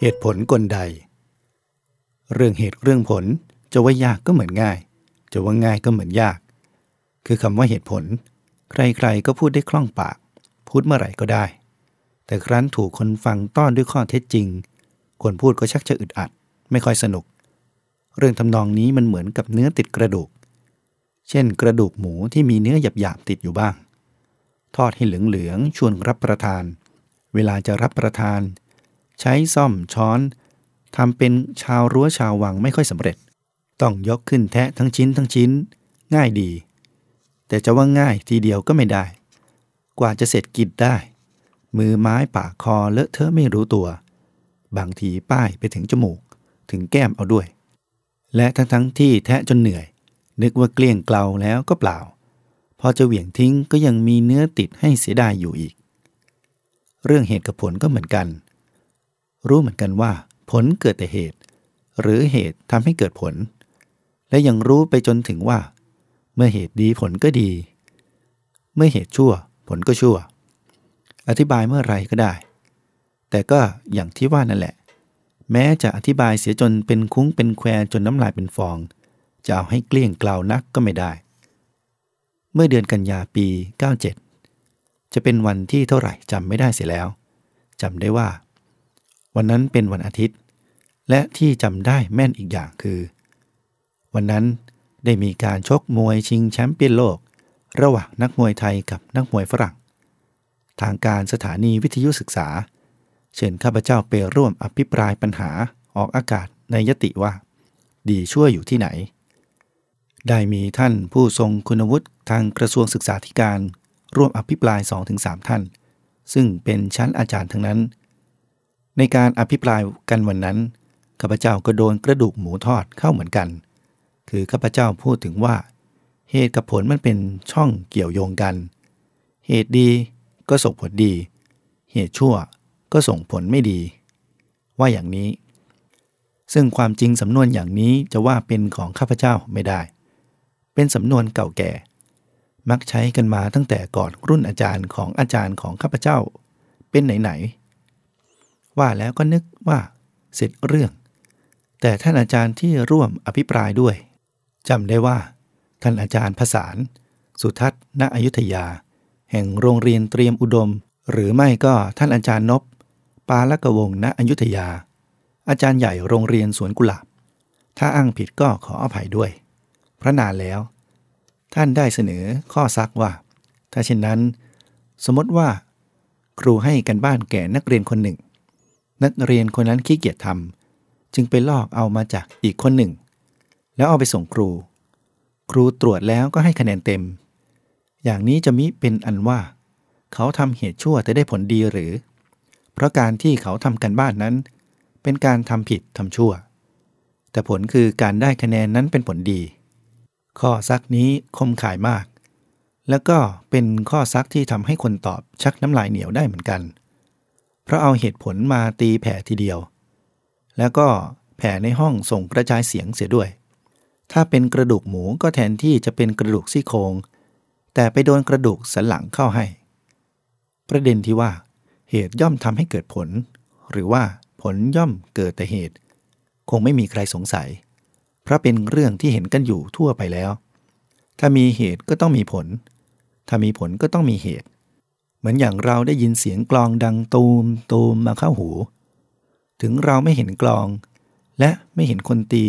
เหตุผลกลใด เรื่องเหตุเรื่องผลจะว่ายากก็เหมือนง่าย จะว่าง่ายก็เหมือนยาก คือคำว่าเหตุผล ใครๆก็พูดได้คล่องปาก พูดเมื่อไหร่ก็ได้ แต่ครั้นถูกคนฟังต้อนด้วยข้อเท็จจริง คนพูดก็ชักจะอึดอัด ไม่ค่อยสนุก เรื่องทำนองนี้มันเหมือนกับเนื้อติดกระดูก เช่น กระดูกหมูที่มีเนื้อหยาบๆติดอยู่บ้าง ทอดให้เหลืองๆชวนรับประทาน เวลาจะรับประทาน ใช้ซ่อมช้อนทำเป็นชาวรั้วชาววังไม่ค่อยสำเร็จ ต้องยกขึ้นแทะทั้งชิ้นทั้งชิ้น ง่ายดี แต่จะว่าง่ายทีเดียวก็ไม่ได้ กว่าจะเสร็จกินได้ มือไม้ปากคอเลอะเทอะไม่รู้ตัว บางทีป้ายไปถึงจมูก ถึงแก้มเอาด้วย และทั้งทั้งที่แทะจนเหนื่อย นึกว่าเกลี้ยงเกลาแล้วก็เปล่า พอจะเหวี่ยงทิ้งก็ยังมีเนื้อติดให้เสียดายอยู่อีก เรื่องเหตุกับผลก็เหมือนกัน รู้เหมือนกันว่า ผลเกิดแต่เหตุ หรือเหตุทำให้เกิดผล และยังรู้ไปจนถึงว่า เมื่อเหตุดีผลก็ดี เมื่อเหตุชั่ว ผลก็ชั่ว อธิบายเมื่อไรก็ได้ แต่ก็อย่างที่ว่านั่นแหละ แม้จะอธิบายเสียจนเป็นคุ้งเป็นแควจนน้ำลายเป็นฟอง จะเอาให้เกลี้ยงกล่าวนักก็ไม่ได้ เมื่อเดือนกันยาปี 97จะเป็นวันที่เท่าไหร่จำไม่ได้เสียแล้วจำได้ว่า วันนั้นเป็นวันอาทิตย์ และที่จำได้แม่นอีกอย่างคือ วันนั้นได้มีการชกมวยชิงแชมป์เปี้ยนโลก ระหว่างนักมวยไทยกับนักมวยฝรั่ง ทางการสถานีวิทยุศึกษา เชิญข้าพเจ้าไปร่วมอภิปรายปัญหาออกอากาศในยติว่า ดีชั่วอยู่ที่ไหน ได้มีท่านผู้ทรงคุณวุฒิทางกระทรวงศึกษาธิการ ร่วมอภิปราย 2-3 ท่าน ซึ่งเป็นชั้นอาจารย์ทั้งนั้น ในการอภิปรายกันวันนั้นข้าพเจ้าก็โดนกระดูกหมูทอดเข้าเหมือนกัน คือข้าพเจ้าพูดถึงว่า เหตุกับผลมันเป็นช่องเกี่ยวโยงกัน เหตุดีก็ส่งผลดี เหตุชั่วก็ส่งผลไม่ดี ว่าอย่างนี้ ซึ่งความจริงสำนวนอย่างนี้จะว่าเป็นของข้าพเจ้าไม่ได้ เป็นสำนวนเก่าแก่ มักใช้กันมาตั้งแต่ก่อนรุ่นอาจารย์ของอาจารย์ของข้าพเจ้า เป็นไหนๆ ว่าแล้วก็นึกว่าเสร็จเรื่อง แต่ท่านอาจารย์ที่ร่วมอภิปรายด้วยจำได้ว่า ท่านอาจารย์ภาษาน สุทัศน์ณอยุธยา แห่งโรงเรียนเตรียมอุดม หรือไม่ก็ท่านอาจารย์นบปาลกวงณอยุธยา อาจารย์ใหญ่โรงเรียนสวนกุหลาบ ถ้าอ้างผิดก็ขออภัยด้วย พระนานแล้ว ท่านได้เสนอข้อซักว่า ถ้าเช่นนั้น สมมติว่า ครูให้กันบ้านแก่นักเรียนคนหนึ่ง นักเรียนคนนั้นขี้เกียจทำจึงไปลอกเอามาจากอีกคนหนึ่ง แล้วเอาไปส่งครู ครูตรวจแล้วก็ให้คะแนนเต็ม อย่างนี้จะมิเป็นอันว่า เขาทำเหตุชั่วแต่ได้ผลดีหรือ เพราะการที่เขาทำกันบ้านนั้น เป็นการทำผิดทำชั่ว แต่ผลคือการได้คะแนนนั้นเป็นผลดี ข้อซักนี้คมขายมาก แล้วก็เป็นข้อซักที่ทำให้คนตอบชักน้ำลายเหนียวได้เหมือนกัน เพราะเอาเหตุผลมาตีแผ่ทีเดียว แล้วก็แผ่ในห้องส่งกระจายเสียงเสียด้วย ถ้าเป็นกระดูกหมูก็แทนที่จะเป็นกระดูกซี่โครงแต่ไปโดนกระดูกสันหลังเข้าให้ ประเด็นที่ว่า เหตุย่อมทำให้เกิดผล หรือว่าผลย่อมเกิดแต่เหตุ คงไม่มีใครสงสัย เพราะเป็นเรื่องที่เห็นกันอยู่ทั่วไปแล้ว ถ้ามีเหตุก็ต้องมีผล ถ้ามีผลก็ต้องมีเหตุ เหมือนอย่างเราได้ยินเสียงกลองดังตูมตูมมาเข้าหู ถึงเราไม่เห็นกลอง และไม่เห็นคนตี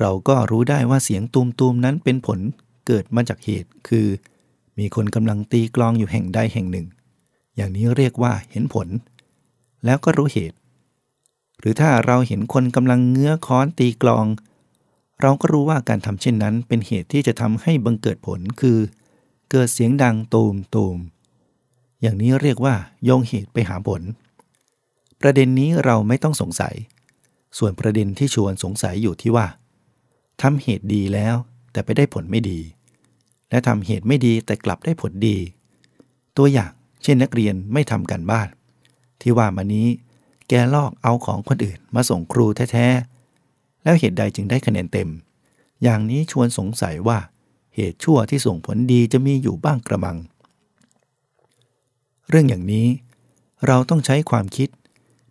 เราก็รู้ได้ว่าเสียงตูมตูมนั้นเป็นผลเกิดมาจากเหตุคือ มีคนกำลังตีกลองอยู่แห่งใดแห่งหนึ่ง อย่างนี้เรียกว่าเห็นผล แล้วก็รู้เหตุ หรือถ้าเราเห็นคนกำลังเงื้อค้อนตีกลอง เราก็รู้ว่าการทำเช่นนั้นเป็นเหตุที่จะทำให้บังเกิดผลคือ เกิดเสียงดังตูมตูม อย่างนี้เรียกว่าโยงเหตุไปหาผล ประเด็นนี้เราไม่ต้องสงสัย ส่วนประเด็นที่ชวนสงสัยอยู่ที่ว่าทำเหตุดีแล้ว แต่ไปได้ผลไม่ดี และทำเหตุไม่ดีแต่กลับได้ผลดี ตัวอย่างเช่นนักเรียนไม่ทำการบ้าน ที่ว่ามานี้แกลอกเอาของคนอื่นมาส่งครูแท้ๆ แล้วเหตุใดจึงได้คะแนนเต็ม อย่างนี้ชวนสงสัยว่า เหตุชั่วที่ส่งผลดีจะมีอยู่บ้างกระมัง เรื่องอย่างนี้ เราต้องใช้ความคิด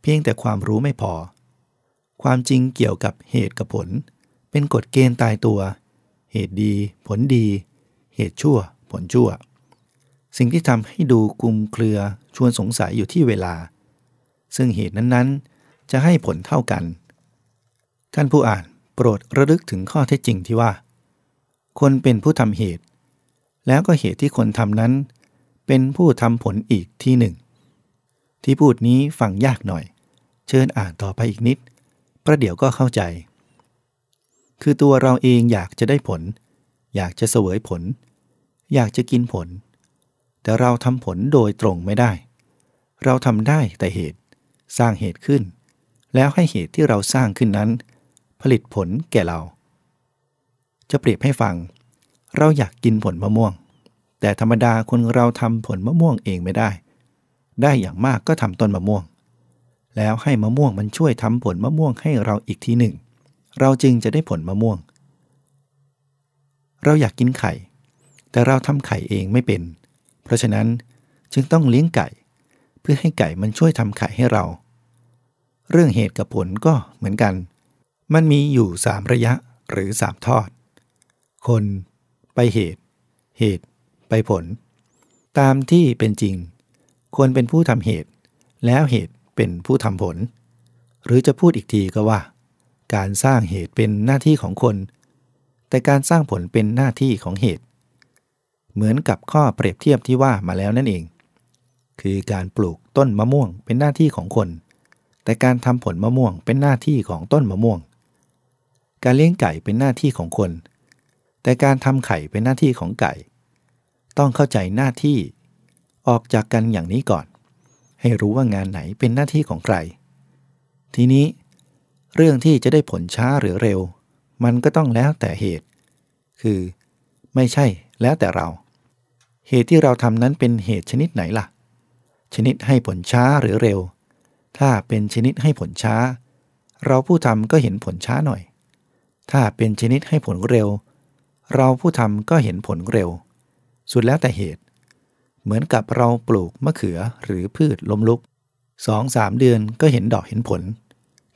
เพียงแต่ความรู้ไม่พอ ความจริงเกี่ยวกับเหตุกับผล เป็นกฎเกณฑ์ตายตัว เหตุดี ผลดี เหตุชั่ว ผลชั่ว สิ่งที่ทำให้ดูกลุมเครือชวนสงสัยอยู่ที่เวลา ซึ่งเหตุนั้นๆ จะให้ผลเท่ากัน ท่านผู้อ่านโปรดระลึกถึงข้อเท็จจริงที่ว่า คนเป็นผู้ทำเหตุ แล้วก็เหตุที่คนทำนั้น เป็นผู้ทำผลอีกที่หนึ่ง ที่พูดนี้ฟังยากหน่อย เชิญอ่านต่อไปอีกนิด ประเดี๋ยวก็เข้าใจ คือตัวเราเองอยากจะได้ผล อยากจะเสวยผล อยากจะกินผล แต่เราทำผลโดยตรงไม่ได้ เราทำได้แต่เหตุ สร้างเหตุขึ้น แล้วให้เหตุที่เราสร้างขึ้นนั้น ผลิตผลแก่เรา จะเปรียบให้ฟัง เราอยากกินผลมะม่วง แต่ธรรมดาคนเราทำผลมะม่วงเองไม่ได้ ได้อย่างมากก็ทำต้นมะม่วง แล้วให้มะม่วงมันช่วยทำผลมะม่วงให้เราอีกทีหนึ่ง เราจึงจะได้ผลมะม่วง เราอยากกินไข่ แต่เราทำไข่เองไม่เป็น เพราะฉะนั้นจึงต้องเลี้ยงไก่ เพื่อให้ไก่มันช่วยทำไข่ให้เรา เรื่องเหตุกับผลก็เหมือนกัน มันมีอยู่สามระยะหรือสามทอด คน ไปเหตุ เหตุ ไปผล ตามที่เป็นจริงคนเป็นผู้ทำเหตุ แล้วเหตุเป็นผู้ทำผล หรือจะพูดอีกทีก็ว่า การสร้างเหตุเป็นหน้าที่ของคน แต่การสร้างผลเป็นหน้าที่ของเหตุ เหมือนกับข้อเปรียบเทียบที่ว่ามาแล้วนั่นเอง คือการปลูกต้นมะม่วงเป็นหน้าที่ของคน แต่การทำผลมะม่วงเป็นหน้าที่ของต้นมะม่วง การเลี้ยงไก่เป็นหน้าที่ของคน แต่การทำไข่เป็นหน้าที่ของไก่ ต้องเข้าใจหน้าที่ ออกจากกันอย่างนี้ก่อน ให้รู้ว่างานไหนเป็นหน้าที่ของใคร ทีนี้ เรื่องที่จะได้ผลช้าหรือเร็ว มันก็ต้องแล้วแต่เหตุ คือไม่ใช่แล้วแต่เรา เหตุที่เราทำนั้นเป็นเหตุชนิดไหนล่ะ ชนิดให้ผลช้าหรือเร็ว ถ้าเป็นชนิดให้ผลช้า เราผู้ทำก็เห็นผลช้าหน่อย ถ้าเป็นชนิดให้ผลเร็ว เราผู้ทำก็เห็นผลเร็ว สุดแล้วแต่เหตุ เหมือนกับเราปลูกมะเขือหรือพืชล้มลุกสองสามเดือนก็เห็นดอกเห็นผล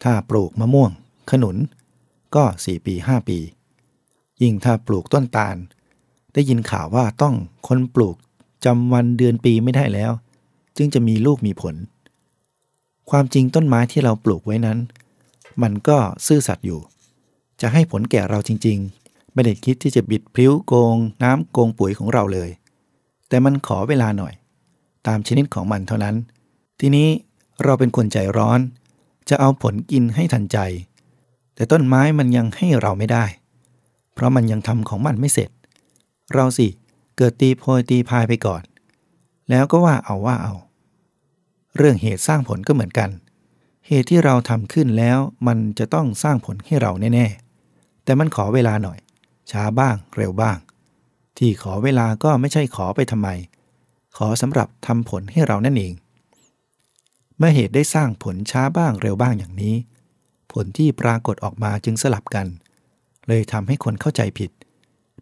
ถ้าปลูกมะม่วง ขนุน ก็สี่ปีห้าปี ยิ่งถ้าปลูกต้นตาล ได้ยินข่าวว่าต้องคนปลูกจำวันเดือนปีไม่ได้แล้ว จึงจะมีลูกมีผล ความจริงต้นไม้ที่เราปลูกไว้นั้น มันก็ซื่อสัตย์อยู่ จะให้ผลแก่เราจริง ไม่ได้คิดที่จะบิดพลิ้วโกง น้ำโกงปุ๋ยของเราเลย แต่มันขอเวลาหน่อย ตามชนิดของมันเท่านั้น ทีนี้เราเป็นคนใจร้อน จะเอาผลกินให้ทันใจ แต่ต้นไม้มันยังให้เราไม่ได้ เพราะมันยังทำของมันไม่เสร็จ เราสิเกิดตีโพยตีพายไปก่อน แล้วก็ว่าเอาว่าเอา เรื่องเหตุสร้างผลก็เหมือนกัน เหตุที่เราทำขึ้นแล้วมันจะต้องสร้างผลให้เราแน่ๆแต่มันขอเวลาหน่อย ช้าบ้างเร็วบ้าง ที่ขอเวลาก็ไม่ใช่ขอไปทำไม ขอสำหรับทำผลให้เรานั่นเอง เมื่อเหตุได้สร้างผลช้าบ้างเร็วบ้างอย่างนี้ ผลที่ปรากฏออกมาจึงสลับกัน เลยทำให้คนเข้าใจผิด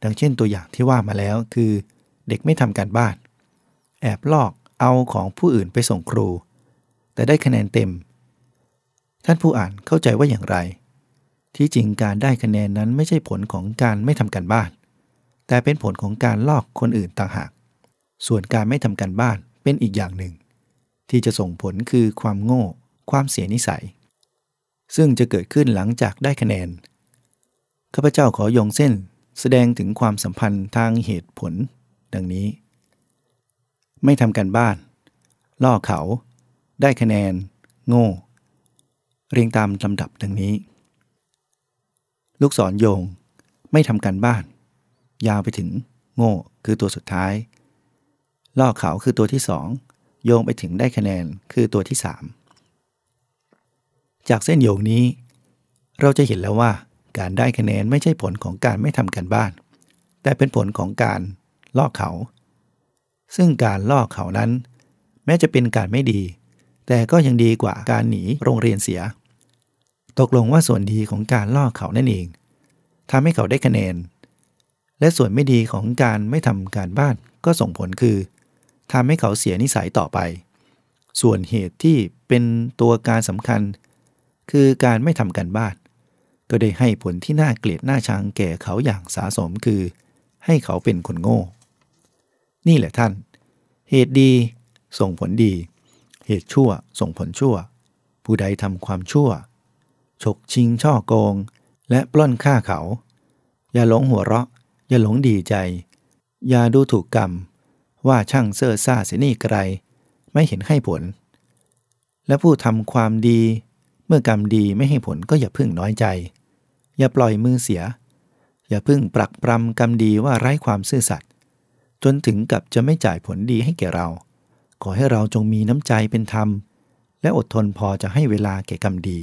ดังเช่นตัวอย่างที่ว่ามาแล้วคือ เด็กไม่ทำการบ้าน แอบลอกเอาของผู้อื่นไปส่งครู แต่ได้คะแนนเต็ม ท่านผู้อ่านเข้าใจว่าอย่างไร ที่จริงการได้คะแนนนั้นไม่ใช่ผลของการไม่ทำการบ้าน แต่เป็นผลของการลอกคนอื่นต่างหาก ส่วนการไม่ทำการบ้านเป็นอีกอย่างหนึ่ง ที่จะส่งผลคือความโง่ ความเสียนิสัย ซึ่งจะเกิดขึ้นหลังจากได้คะแนนข้าพเจ้าขอยงเส้น แสดงถึงความสัมพันธ์ทางเหตุผล ดังนี้ ไม่ทำการบ้าน ล่อเขา ได้คะแนน โง่ เรียงตามลำดับดังนี้ ลูกศรโยง ไม่ทำการบ้าน ยาวไปถึง โง่คือตัวสุดท้าย ล่อเขาคือตัวที่สองโยงไปถึงได้คะแนนคือตัวที่สามจากเส้นโยงนี้ เราจะเห็นแล้วว่าการได้คะแนนไม่ใช่ผลของการไม่ทำการบ้าน แต่เป็นผลของการล่อเขา ซึ่งการล่อเขานั้น แม้จะเป็นการไม่ดี แต่ก็ยังดีกว่าการหนีโรงเรียนเสีย ตกลงว่าส่วนดีของการล่อเขานั่นเองทำให้เขาได้คะแนน และส่วนไม่ดีของการไม่ทำการบ้านก็ส่งผลคือทำให้เขาเสียนิสัยต่อไป ส่วนเหตุที่เป็นตัวการสำคัญ คือการไม่ทำกันบ้าน ก็ได้ให้ผลที่น่าเกลียดน่าชังแก่เขาอย่างสาสมคือ ให้เขาเป็นคนโง่ นี่แหละท่าน เหตุดีส่งผลดี เหตุชั่วส่งผลชั่ว ผู้ใดทำความชั่ว ฉกชิงช่อโกง และปล้นฆ่าเขา อย่าหลงหัวเราะ อย่าหลงดีใจ อย่าดูถูกกรรม ว่าช่างเซ่อซ่าเสียนี่ไกล ไม่เห็นให้ผล และผู้ทำความดี เมื่อกรรมดีไม่ให้ผลก็อย่าพึ่งน้อยใจ อย่าปล่อยมือเสีย อย่าพึ่งปรักปรำกรรมดีว่าไร้ความซื่อสัตย์จนถึงกับจะไม่จ่ายผลดีให้แก่เรา ขอให้เราจงมีน้ำใจเป็นธรรม และอดทนพอจะให้เวลาแก่กรรมดี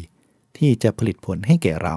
ที่จะผลิตผลให้แก่เรา